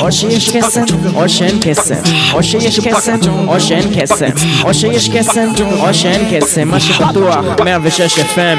או שיש קסם, או שאין קסם, או שיש קסם, או שאין קסם, או שיש קסם, או שאין קסם, מה שבטוח, 106 FM,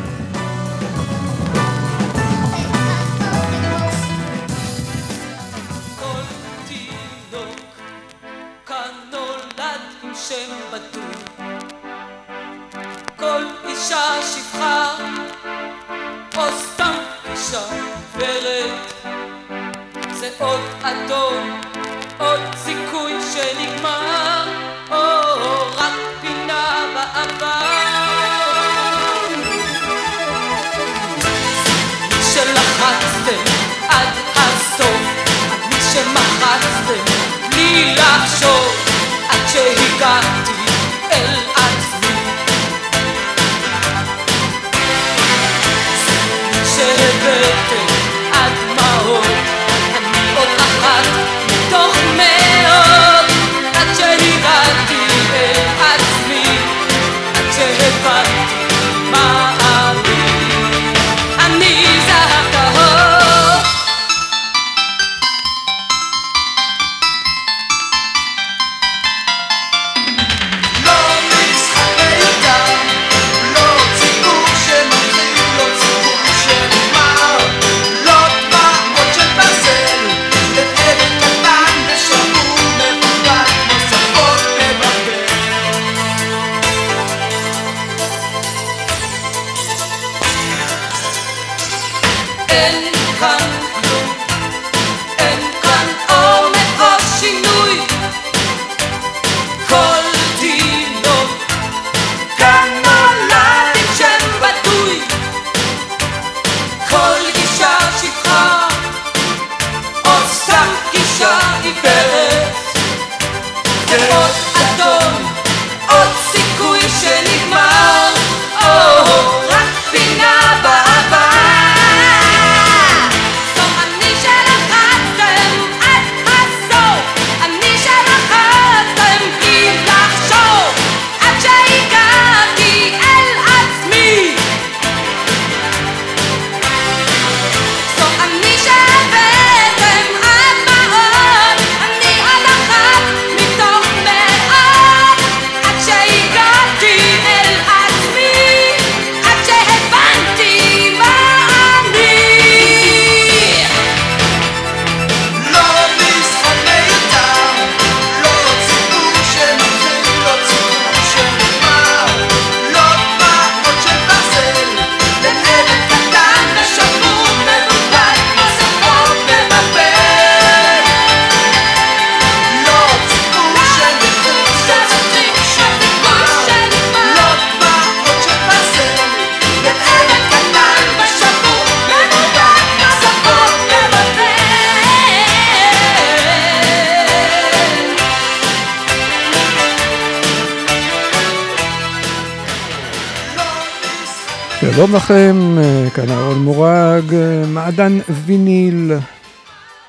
שלום לכם, אה, כאן אהרון מורג, אה, מעדן ויניל,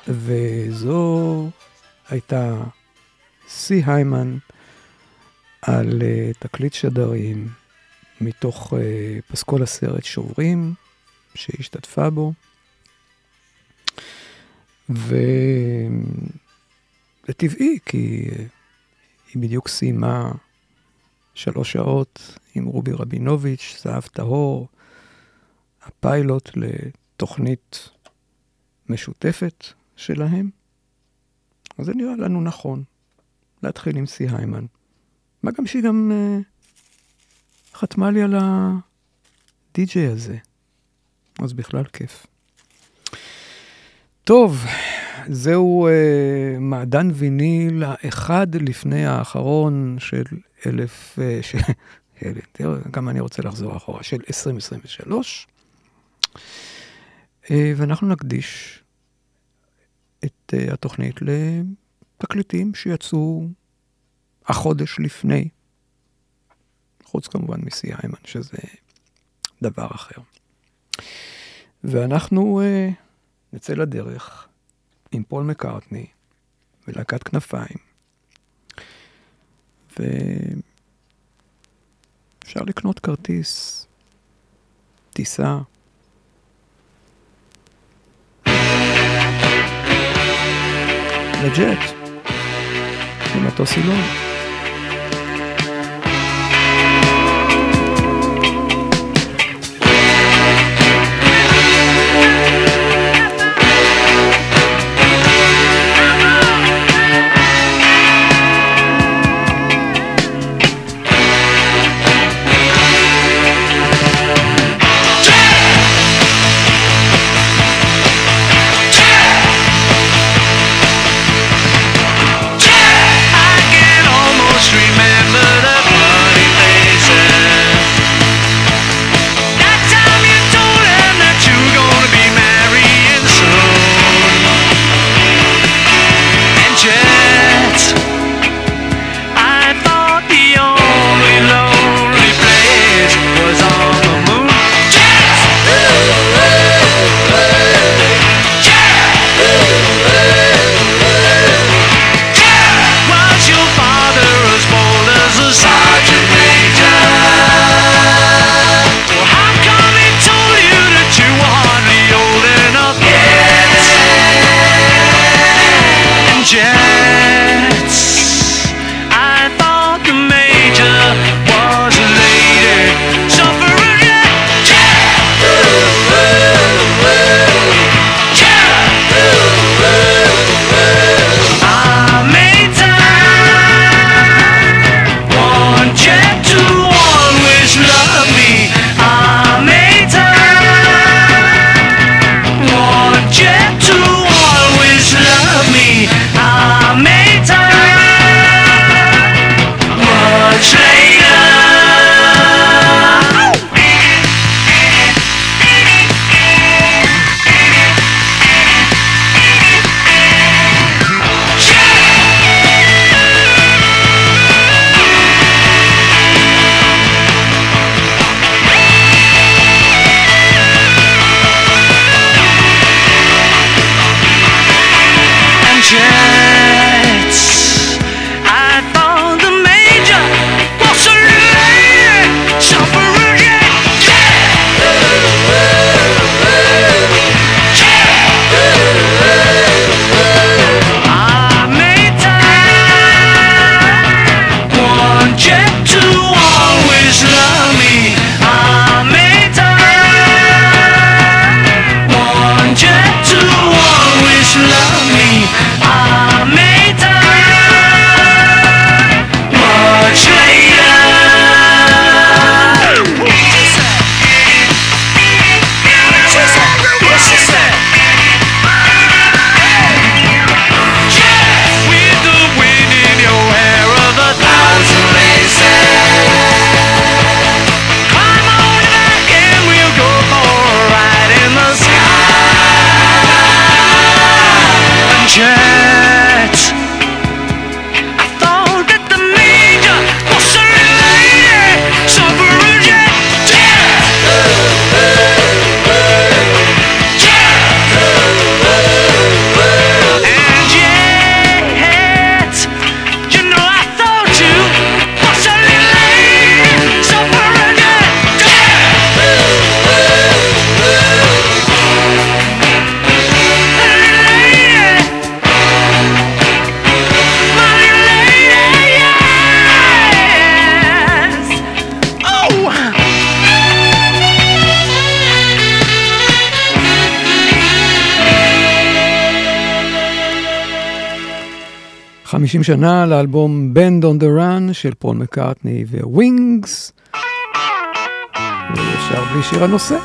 וזו הייתה סי היימן על אה, תקליט שדרים מתוך פסקול הסרט שוברים, שהיא השתתפה בו. וזה טבעי, כי היא בדיוק סיימה שלוש שעות עם רובי רבינוביץ', זהב טהור, הפיילוט לתוכנית משותפת שלהם, אז זה נראה לנו נכון להתחיל עם סי היימן. מה גם שהיא גם uh, חתמה לי על הדי-ג'יי הזה, אז בכלל כיף. טוב, זהו uh, מעדן ויניל האחד לפני האחרון של אלף... Uh, ש... גם אני רוצה לחזור אחורה, של 2023. אה, ואנחנו נקדיש את אה, התוכנית לתקליטים שיצאו החודש לפני, חוץ כמובן מסי היימן, שזה דבר אחר. ואנחנו אה, נצא לדרך עם פול מקארטני ולהקת כנפיים, ואפשר לקנות כרטיס טיסה. adiante. Você matou seu nome. 50 שנה לאלבום Band on the Run של פול מקארטני וווינגס. וישר בלי שיר הנושא.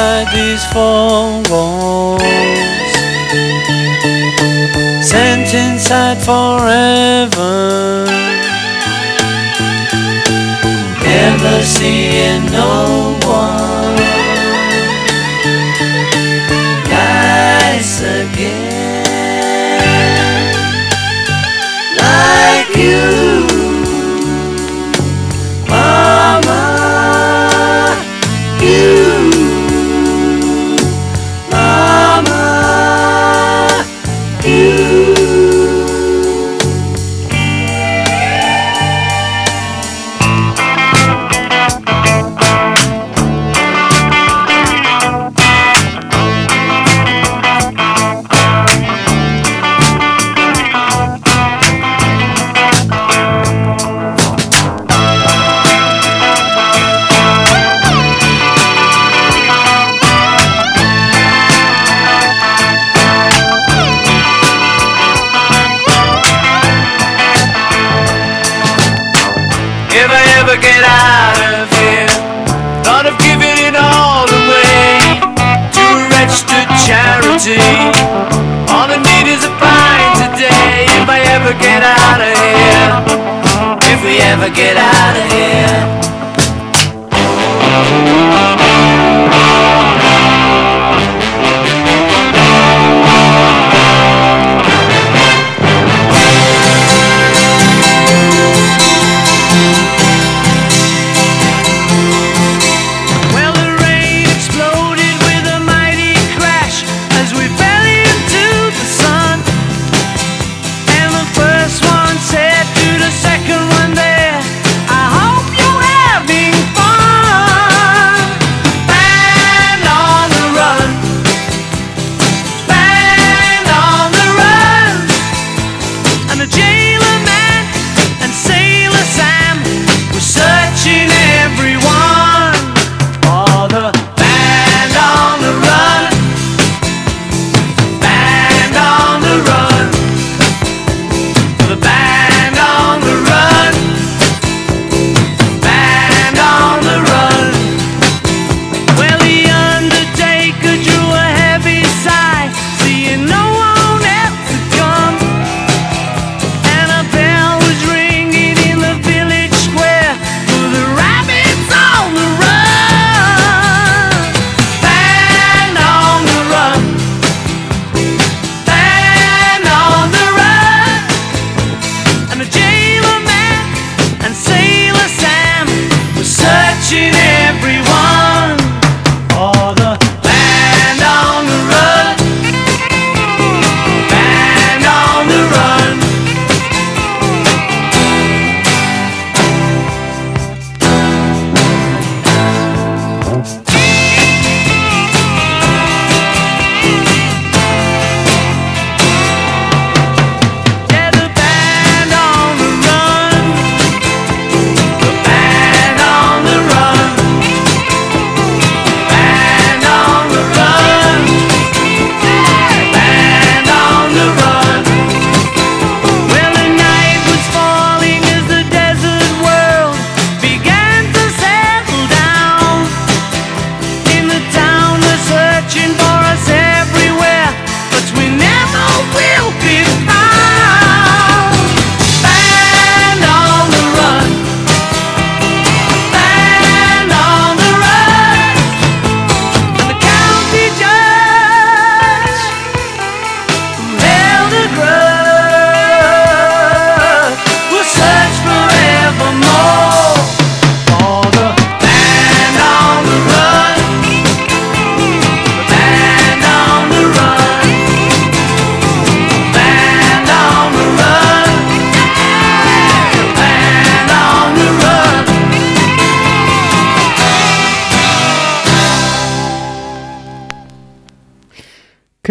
inside these four walls, sent inside forever, never seeing no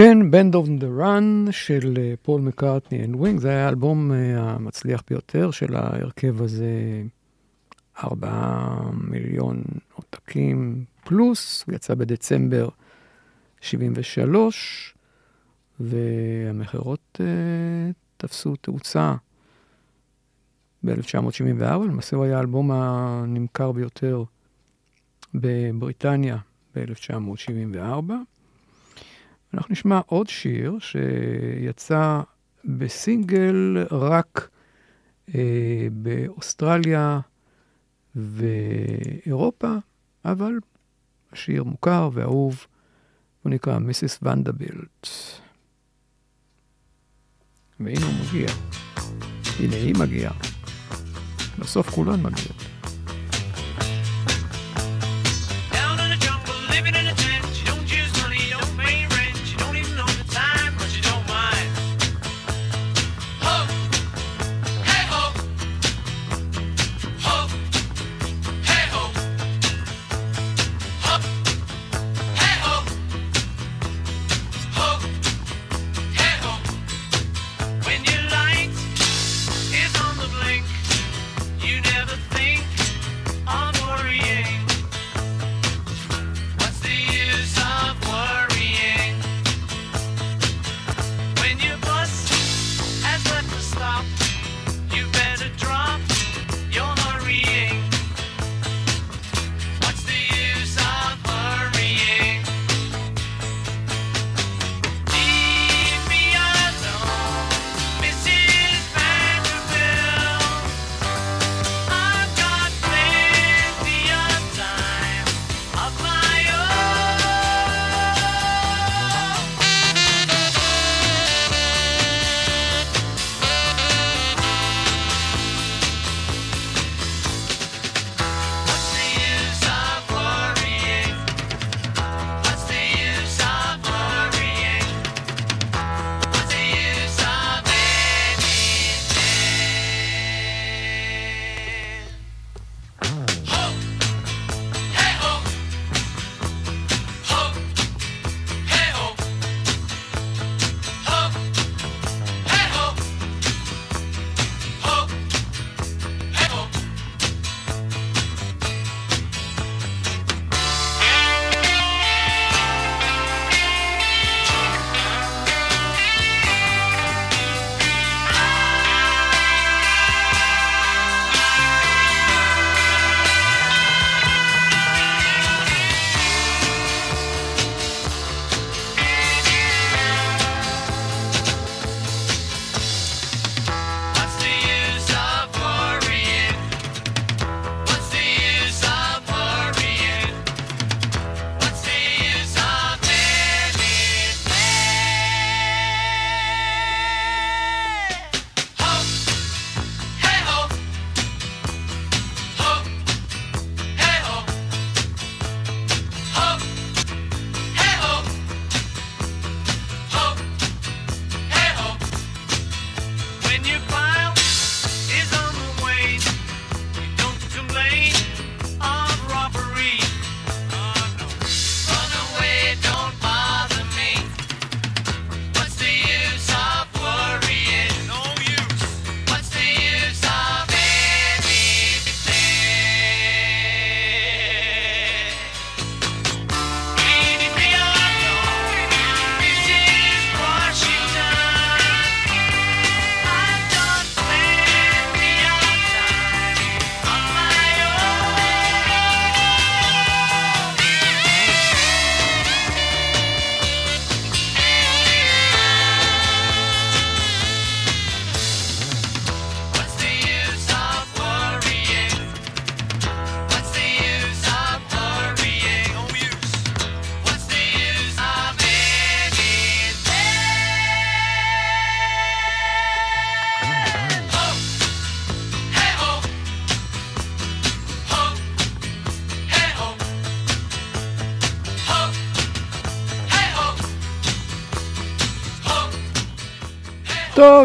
כן, Band on the Run של פול מקארטני and Wings, זה היה האלבום אה, המצליח ביותר של ההרכב הזה, 4 מיליון עותקים פלוס, הוא יצא בדצמבר 73, והמכירות uh, תפסו תאוצה ב-1974, למעשה הוא היה האלבום הנמכר ביותר בבריטניה ב-1974. אנחנו נשמע עוד שיר שיצא בסינגל רק אה, באוסטרליה ואירופה, אבל שיר מוכר ואהוב, הוא נקרא מיסיס ונדבילט. והנה הוא מגיע. הנה היא מגיעה. בסוף כולן מגיעות.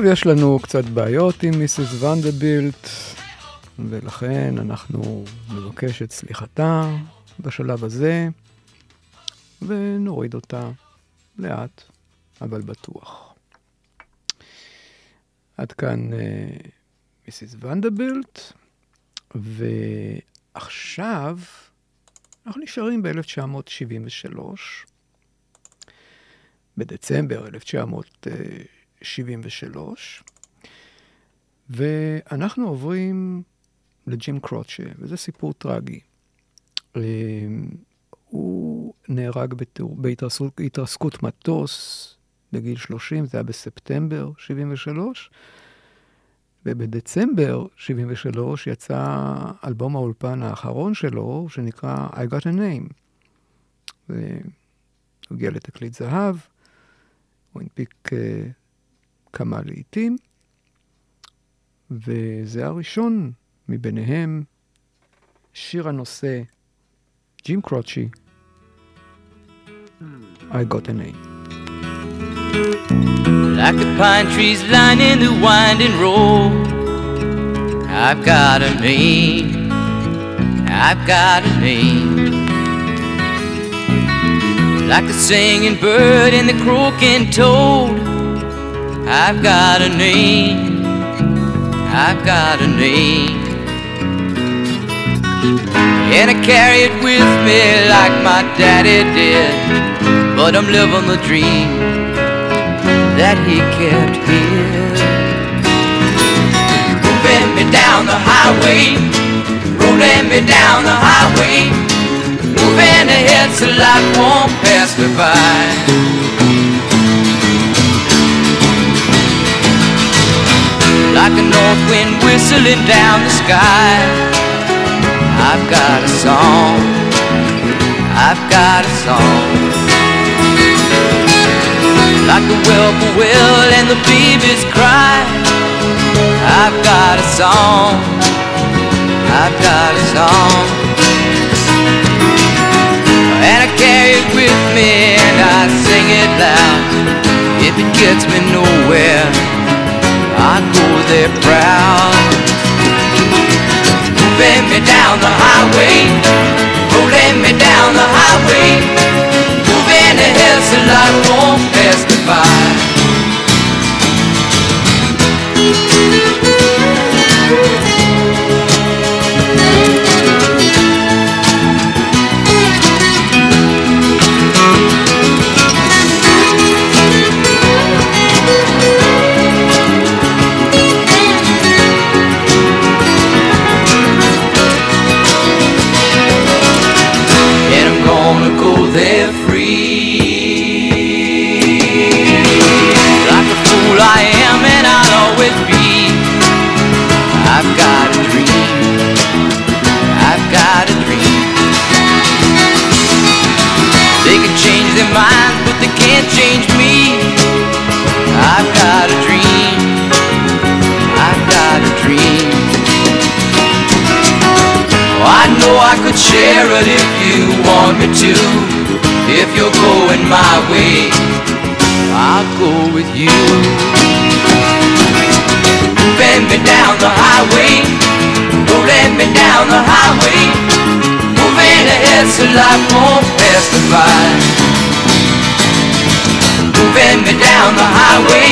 עכשיו יש לנו קצת בעיות עם מיסס ונדבילט, ולכן אנחנו נבקש את סליחתה בשלב הזה, ונוריד אותה לאט, אבל בטוח. עד כאן אה, uh, מיסיס ונדבילט, ועכשיו אנחנו נשארים ב-1973. בדצמבר 1973, 73, ואנחנו עוברים לג'ים קרוצ'ה, וזה סיפור טרגי. אמ, הוא נהרג בהתרסקות מטוס בגיל 30, זה היה בספטמבר 73, ובדצמבר 73 יצא אלבום האולפן האחרון שלו, שנקרא I Got a Name. הוא הגיע לתקליט זהב, הוא הנפיק אה, כמה לעיתים, וזה הראשון מביניהם, שיר הנושא, ג'ים קרוצ'י, I Got a Name. Like the pine trees lining the winding road. I've got a name. I've got a name. Like the singing bird and the croaking toad. I've got a name. I've got a name. And I carry it with me like my daddy did. But I'm living the dream that he kept here. Moving me down the highway, rolling me down the highway, moving ahead so life won't pass me by. Like a north wind whistling down the sky, I've got a song. I've got a song like the whippoorwill and the babies cry. I've got a song, I've got a song, and I carry it with me and I sing it loud. If it gets me nowhere, I go there proud. Moving me down the highway, rolling me down the highway moving ahead so life won't pass me by. Minds, but they can't change me. I've got a dream. I've got a dream. Oh, I know I could share it if you want me to. If you're going my way, I'll go with you. Bend me down the highway, rolling me down the highway, moving ahead so life won't pass me by. Moving me down the highway,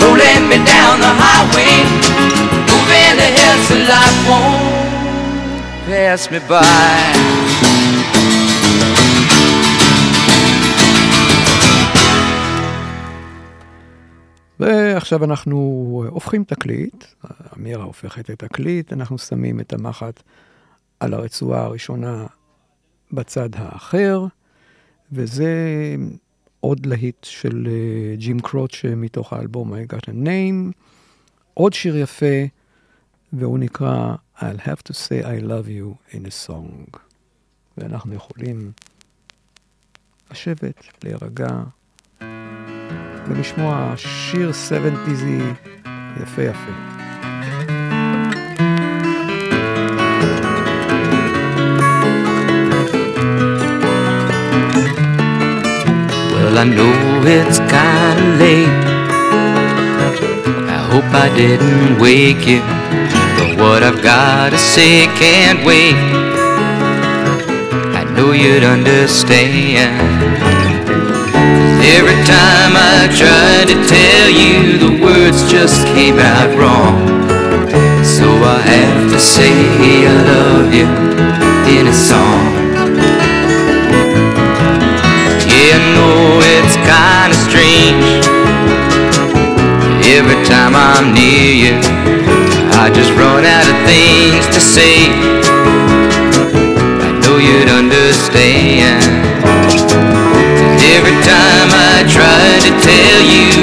rolling me down the highway, moving ahead so life won't pass me by. ועכשיו אנחנו הופכים תקליט, אמירה הופכת את תקליט, אנחנו שמים את המחט על הרצועה הראשונה בצד האחר, וזה עוד להיט של אה, ג'ים קרוץ' מתוך האלבום I Got a Name, עוד שיר יפה, והוא נקרא I'll have to say I love you in a song. ואנחנו יכולים לשבת, להירגע, ולשמוע שיר 70'סי יפה יפה. Well, I know it's kinda late. I hope I didn't wake you. But what I've gotta say can't wait. I know you'd understand. every time I tried to tell you, the words just came out wrong. So I have to say I love you in a song. change. Every time I'm near you, I just run out of things to say. I know you'd understand. Every time I try to tell you.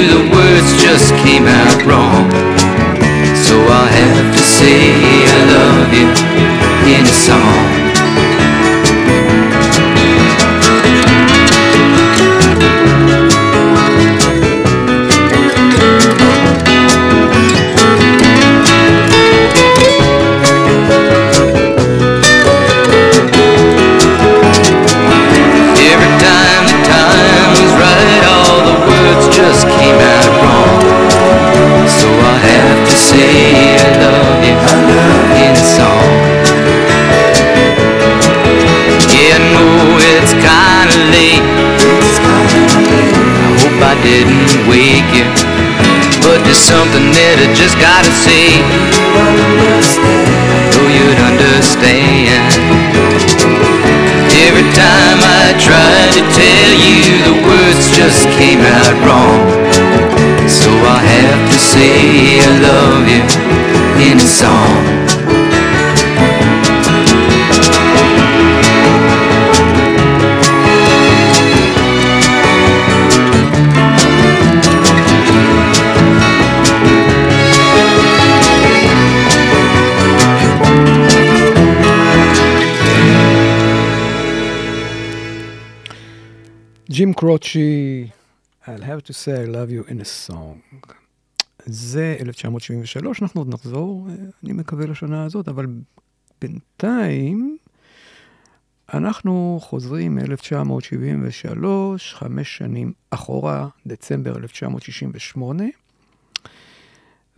קרוצ'י, I'll have to say I love you in a song. זה 1973, אנחנו עוד נחזור, אה, אני מקווה לשנה הזאת, אבל בינתיים אנחנו חוזרים מ-1973, חמש שנים אחורה, דצמבר 1968,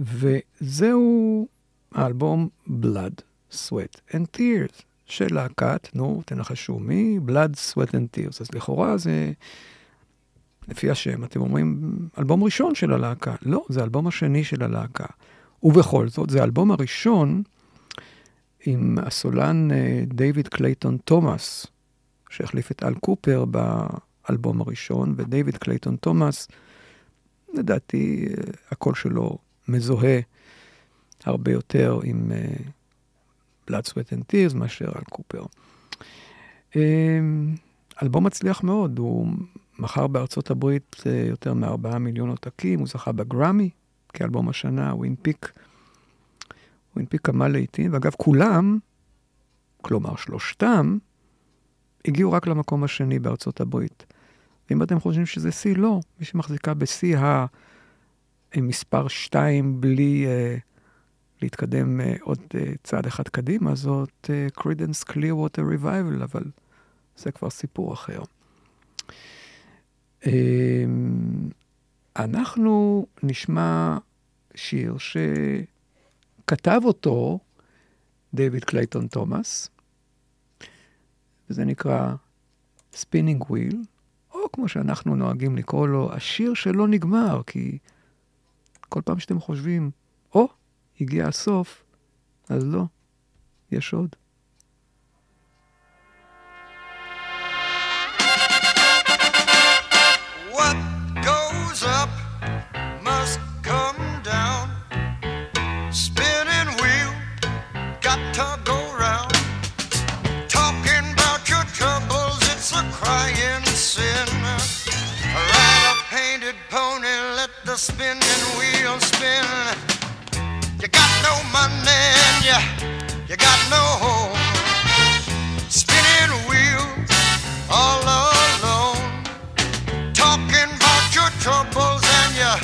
וזהו האלבום Blood, Sweat and Tears של להקת, נו, תנחשו מי? Blood, Sweat and Tears. אז לכאורה זה, לפי השם, אתם אומרים, אלבום ראשון של הלהקה. לא, זה האלבום השני של הלהקה. ובכל זאת, זה האלבום הראשון עם הסולן דיוויד קלייטון תומאס, שהחליף את אל קופר באלבום הראשון, ודייוויד קלייטון תומאס, לדעתי, אה, הקול שלו מזוהה הרבה יותר עם אה, Blood, Sweat and Tears מאשר אל קופר. אה, אלבום מצליח מאוד, הוא מכר בארצות הברית אה, יותר מארבעה מיליון עותקים, הוא זכה בגראמי כאלבום השנה, הוא הנפיק, הוא הנפיק כמה להיטים, ואגב, כולם, כלומר שלושתם, הגיעו רק למקום השני בארצות הברית. ואם אתם חושבים שזה שיא, לא. מי שמחזיקה בשיא המספר 2 בלי uh, להתקדם uh, עוד uh, צעד אחד קדימה, זאת uh, Credence Clearwater Revival, אבל זה כבר סיפור אחר. Um, אנחנו נשמע שיר שכתב אותו דיוויד קלייטון תומאס, וזה נקרא Spinning Wheel, או כמו שאנחנו נוהגים לקרוא לו, השיר שלא נגמר, כי כל פעם שאתם חושבים, או, או, הגיע הסוף, אז לא, יש עוד. Spinning wheel spin. You got no money and you, you got no home. Spinning wheel, all alone talking about your troubles and you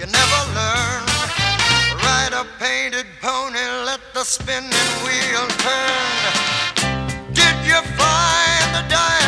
you never learn. Ride a painted pony, let the spinning wheel turn. Did you find the directing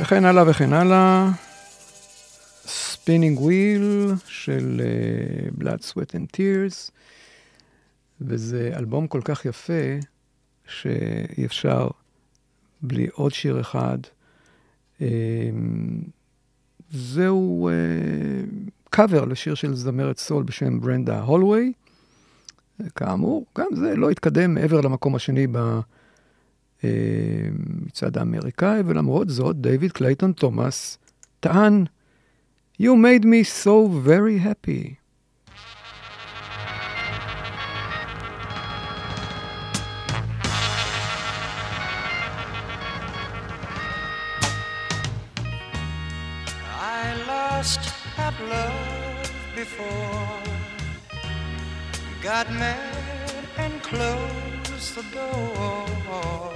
וכן הלאה וכן הלאה. Spinning Wheel של uh, Blood, Sweat and Tears, וזה אלבום כל כך יפה, שאי אפשר בלי עוד שיר אחד. Um, זהו קאבר uh, לשיר של זמרת סול בשם ברנדה הולווי. כאמור, גם זה לא התקדם מעבר למקום השני ב... אה, מצד האמריקאי, ולמרות זאת, דיוויד קלייטון תומאס טען, You made me so very happy. Got mad and closed the door.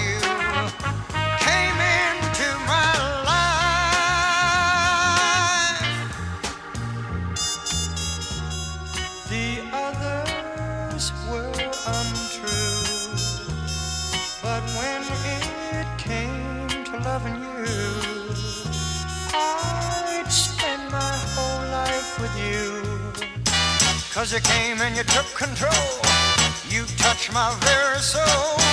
Cause you came and you took control. You touched my very soul.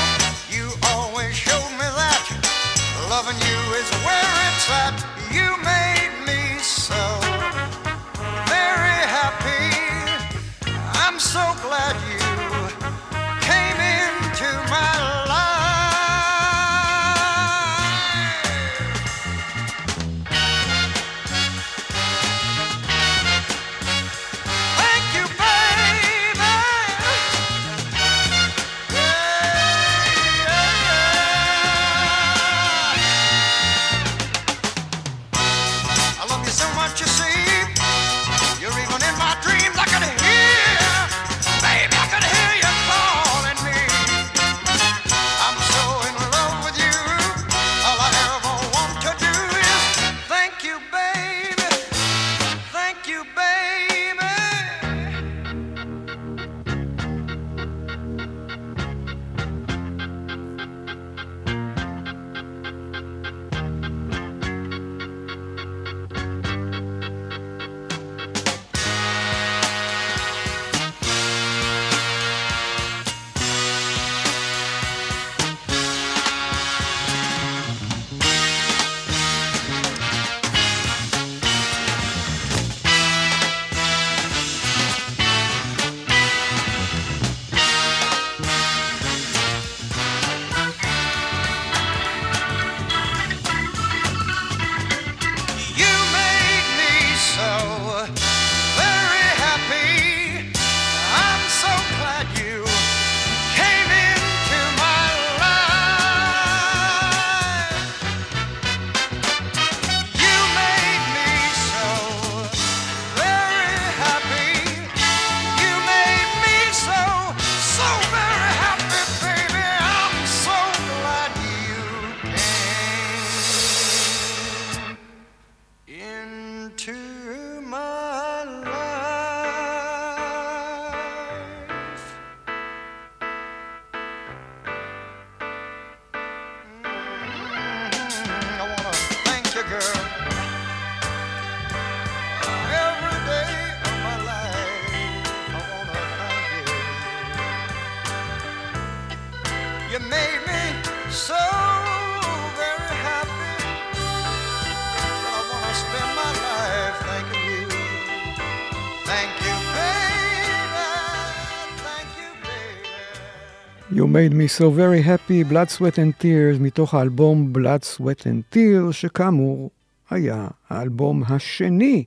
Made me so very happy, Blood, Sweat and Tears, מתוך האלבום Blood, Sweat and Tears, שכאמור היה האלבום השני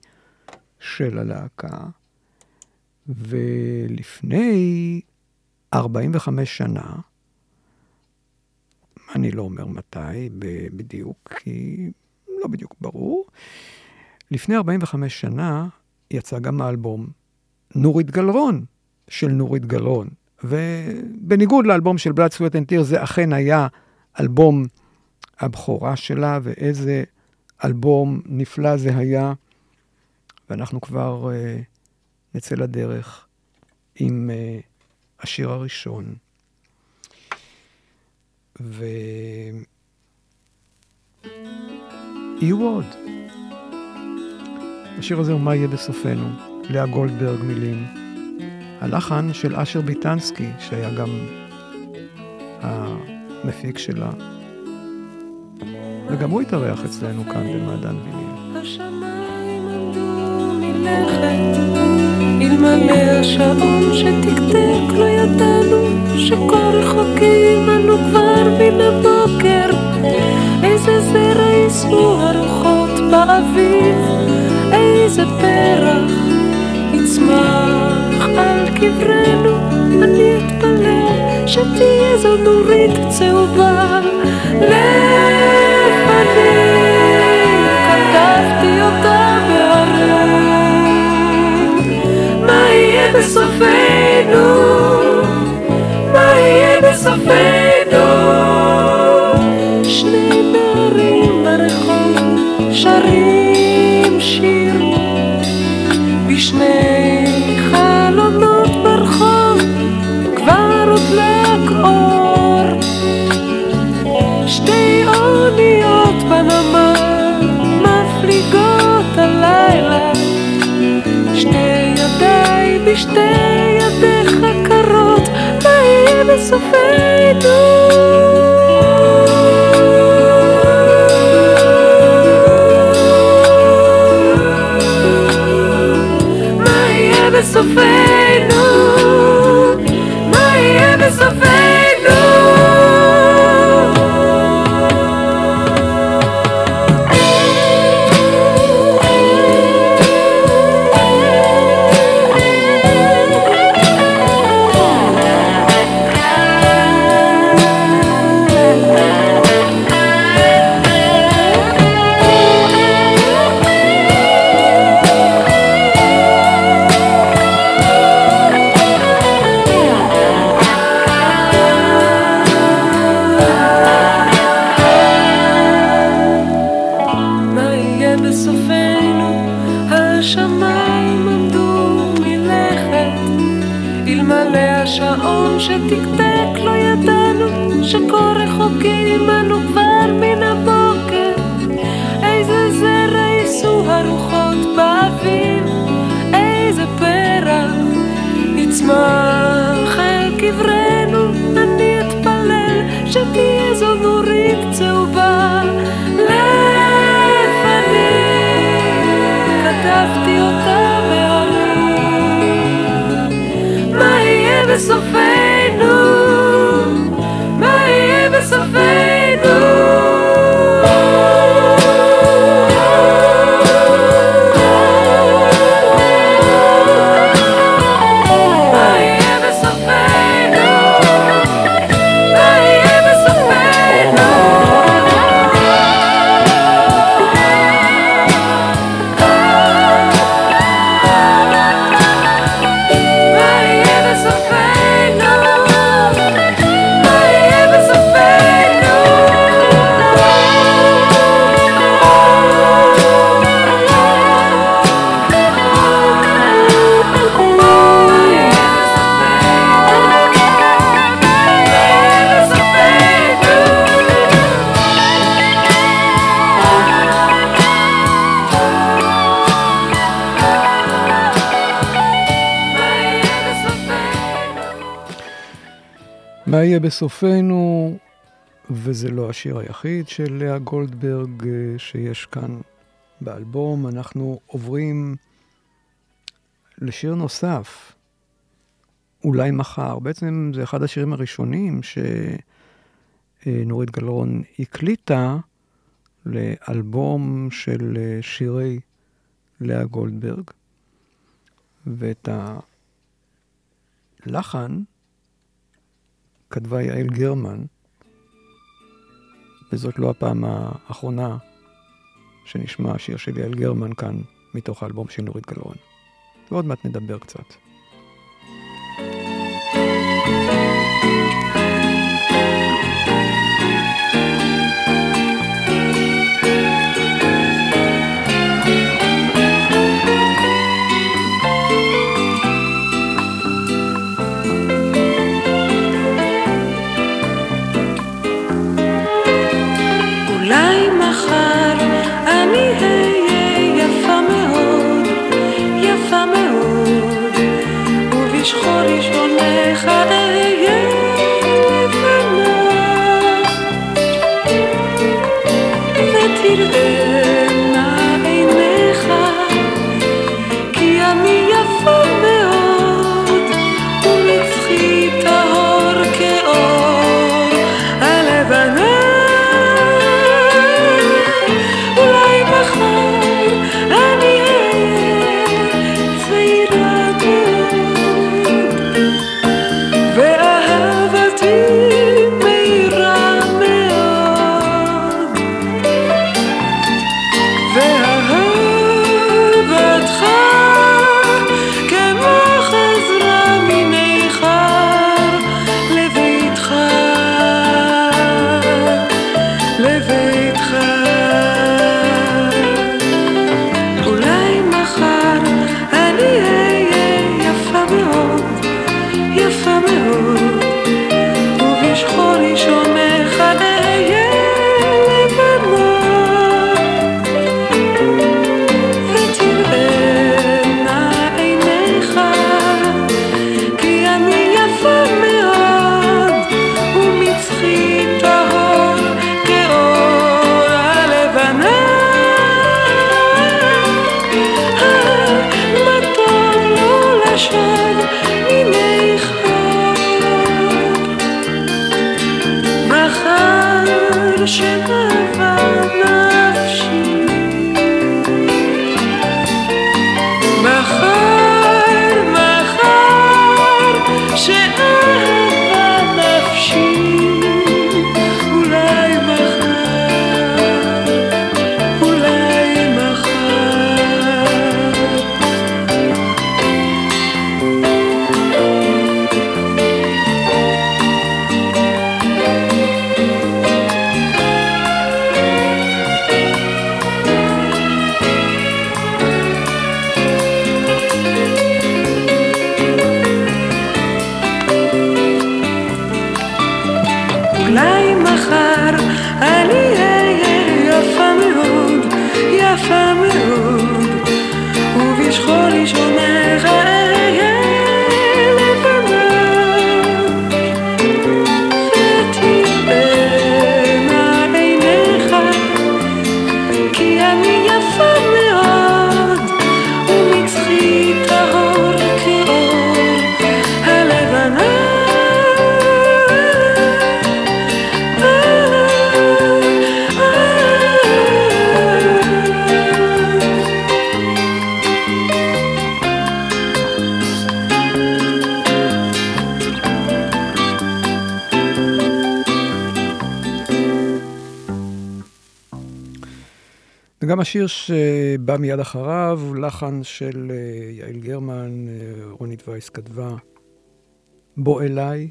של הלהקה. ולפני 45 שנה, אני לא אומר מתי בדיוק, כי לא בדיוק ברור, לפני 45 שנה יצא גם האלבום נורית גלרון, של נורית גלרון. ובניגוד לאלבום של Blood, Sweat and Tears, זה אכן היה אלבום הבכורה שלה, ואיזה אלבום נפלא זה היה. ואנחנו כבר uh, נצא לדרך עם uh, השיר הראשון. ו... יהיו עוד. השיר הזה הוא מה יהיה בסופנו, לאה גולדברג מילים. הלחן של אשר ביטנסקי, שהיה גם המפיק שלה, וגם הוא התארח אצלנו כאן במעדן ויניל. השמיים עמדו מלכת, אלמלא השעון שתקתק לא ידענו שכה רחוקים אנו כבר מן הבוקר. איזה זרע יישאו הרוחות באביב, איזה פרח יצמח על קברנו. אני אתפלל שתהיה זו נורית צהובה לפני כתבתי? שני נערים ברחוב שרים שיר בשני בשתי ידיך קרות מה יהיה בסופנו? מה יהיה בסופנו, וזה לא השיר היחיד של לאה גולדברג אה, שיש כאן באלבום, אנחנו עוברים לשיר נוסף, אולי מחר. בעצם זה אחד השירים הראשונים שנורית גלרון הקליטה לאלבום של אה, שירי לאה גולדברג, ואת הלחן כתבה יעל גרמן, וזאת לא הפעם האחרונה שנשמע השיר של יעל גרמן כאן, מתוך האלבום של נורית גלרון. ועוד מעט נדבר קצת. יפה השיר שבא מיד אחריו הוא לחן של אה, יעל גרמן, אה, רונית וייס כתבה, בוא אליי.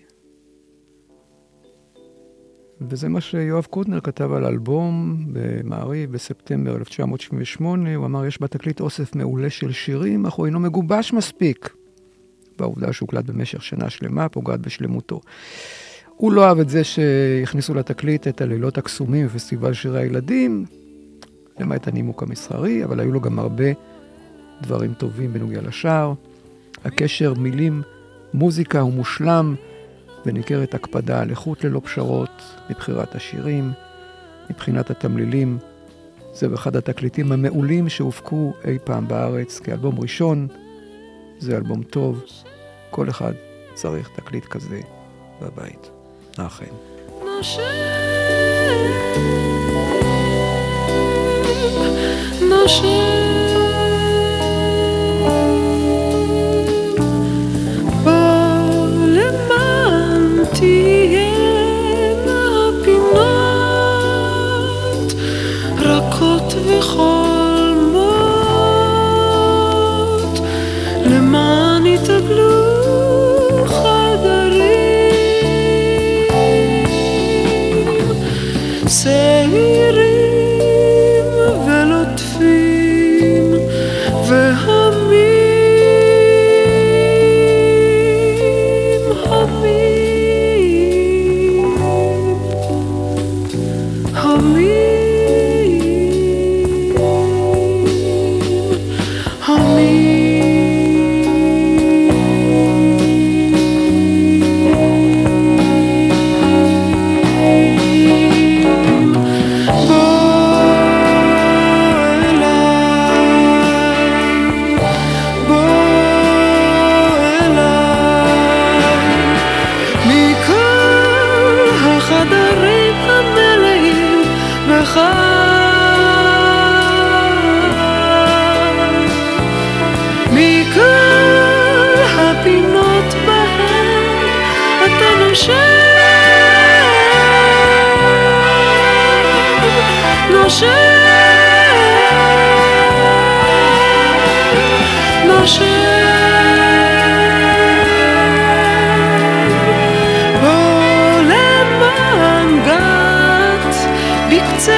וזה מה שיואב קוטנר כתב על אלבום במעריב בספטמבר 1978. הוא אמר, יש בתקליט אוסף מעולה של שירים, אך הוא אינו מגובש מספיק. והעובדה שהוקלט במשך שנה שלמה פוגעת בשלמותו. הוא לא אהב את זה שהכניסו לתקליט את הלילות הקסומים בפסטיבל שירי הילדים, למעט הנימוק המסחרי, אבל היו לו גם הרבה דברים טובים בנוגע לשער. הקשר מילים, מוזיקה הוא מושלם, וניכרת הקפדה על איכות ללא פשרות, מבחירת השירים, מבחינת התמלילים. זהו אחד התקליטים המעולים שהופקו אי פעם בארץ כאלבום ראשון. זה אלבום טוב, כל אחד צריך תקליט כזה בבית. נאחל. נושם, No naszym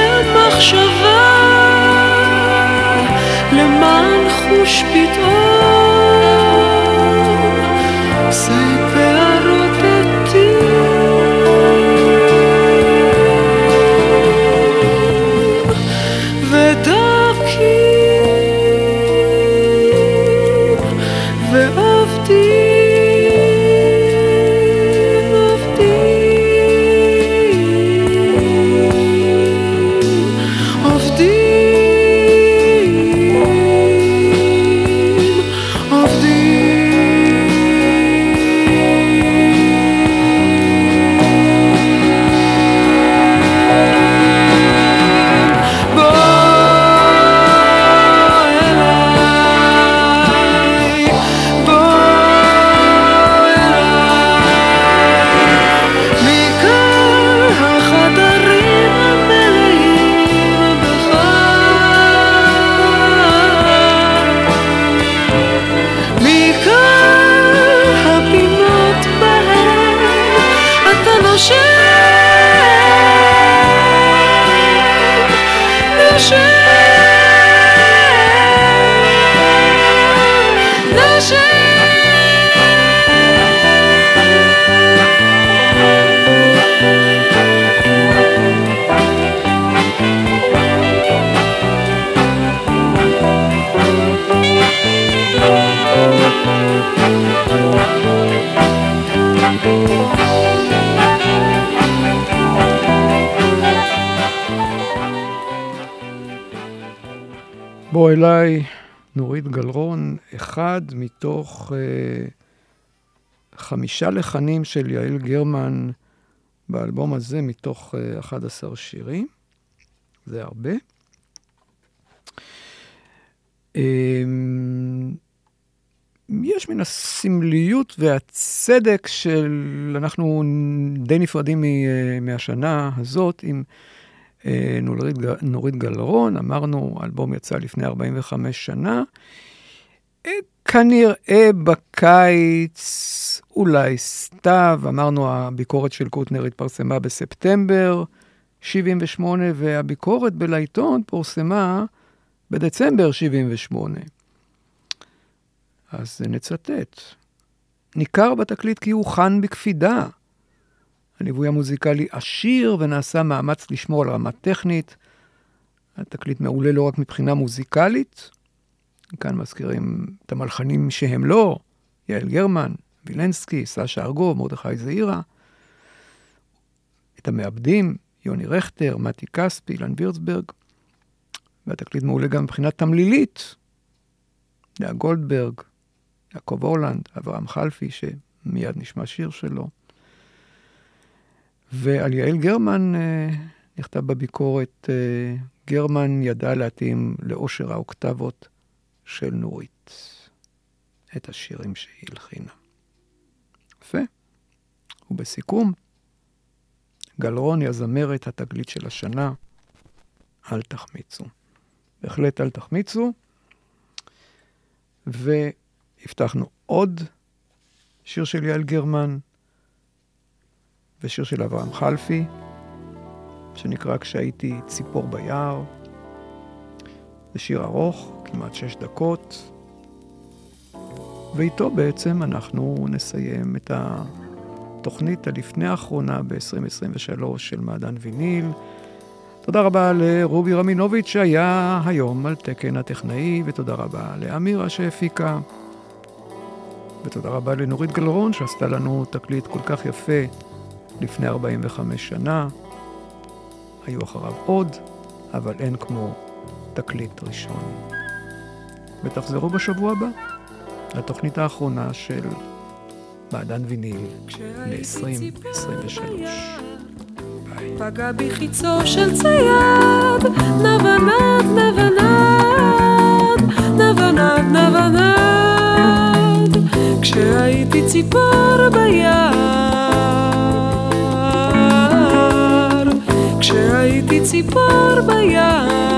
בקצה המחשבה למען חוש פתאום נורית גלרון, אחד מתוך אה, חמישה לחנים של יעל גרמן באלבום הזה, מתוך אה, 11 שירים. זה הרבה. אה, יש מן הסמליות והצדק של... אנחנו די נפרדים אה, מהשנה הזאת עם נורית, ג- נורית גלרון, אמרנו, האלבום יצא לפני 45 שנה. אה, כנראה בקיץ, אולי סתיו, אמרנו, הביקורת של קוטנר התפרסמה בספטמבר 78, והביקורת בלעיתון פורסמה בדצמבר 78. אז נצטט. ניכר בתקליט כי הוא חן בקפידה. הליווי המוזיקלי עשיר ונעשה מאמץ לשמור על רמה טכנית. התקליט מעולה לא רק מבחינה מוזיקלית, כאן מזכירים את המלחנים שהם לא, יעל גרמן, וילנסקי, סשה ארגוב, מרדכי זעירה, את המעבדים, יוני רכטר, מתי כספי, אילן וירצברג, והתקליט מעולה גם מבחינה תמלילית. לאה גולדברג, יעקב הולנד, אברהם חלפי, מיד נשמע שיר שלו. ועל יעל גרמן אה, נכתב בביקורת, אה, גרמן ידע להתאים לאושר האוקטבות של נורית את השירים שהיא הלחינה. יפה. ובסיכום, גלרון היא הזמרת התגלית של השנה, אל תחמיצו. בהחלט אל תחמיצו. והבטחנו עוד שיר של יעל גרמן ושיר של אברהם חלפי, שנקרא כשהייתי ציפור ביער. זה שיר ארוך, כמעט שש דקות, ואיתו בעצם אנחנו נסיים את התוכנית הלפני האחרונה ב-2023 של מעדן ויניל. תודה רבה לרובי רמינוביץ' שהיה היום על תקן הטכנאי, ותודה רבה לאמירה שהפיקה, ותודה רבה לנורית גלרון שעשתה לנו תקליט כל כך יפה לפני 45 שנה. היו אחריו עוד, אבל אין כמו תקליט ראשון. ותחזרו בשבוע הבא לתוכנית האחרונה של מעדן ויניל ל-2023. פגע בי חיצו של צייד, נבנד, נבנד, נבנד, נבנד, כשהייתי ציפור ביער, כשהייתי ציפור ביער.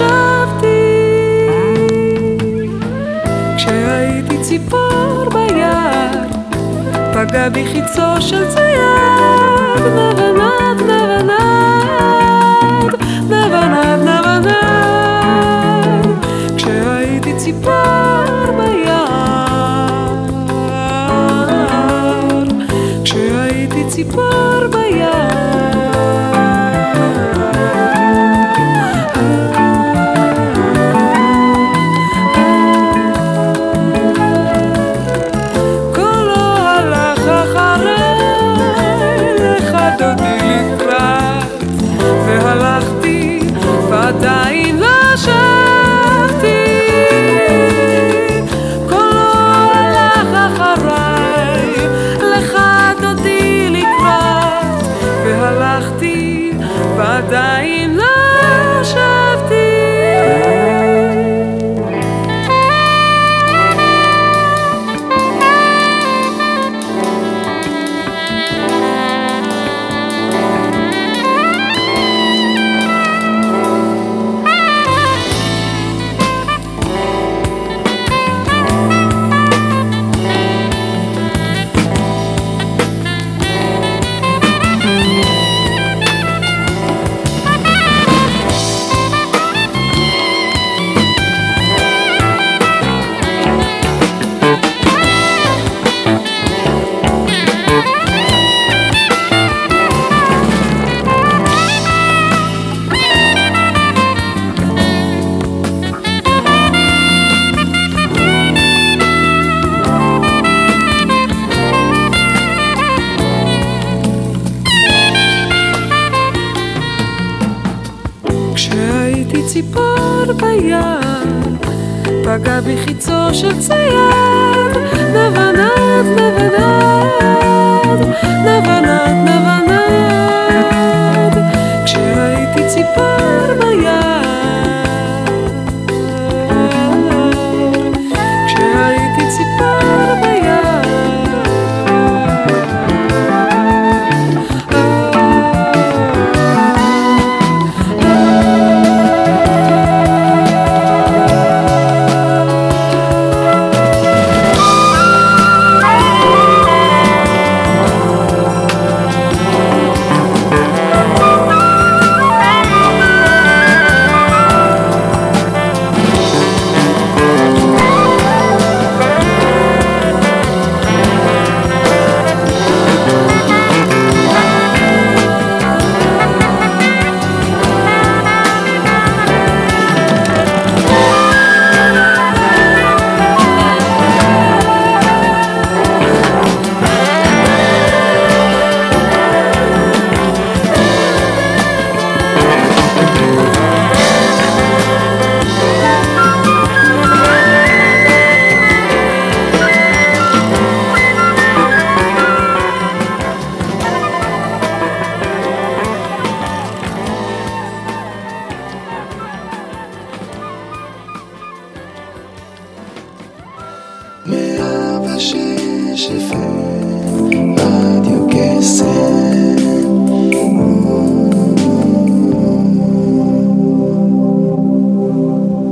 לא שבתי. כשהייתי ציפור ביער פגע בי חיצו של צייד, נבנד, נבנד, ציפור ביד, פגע בחיצו של צייד, נבנת נבנת, נבנת נבנת, כשראיתי ציפור ביד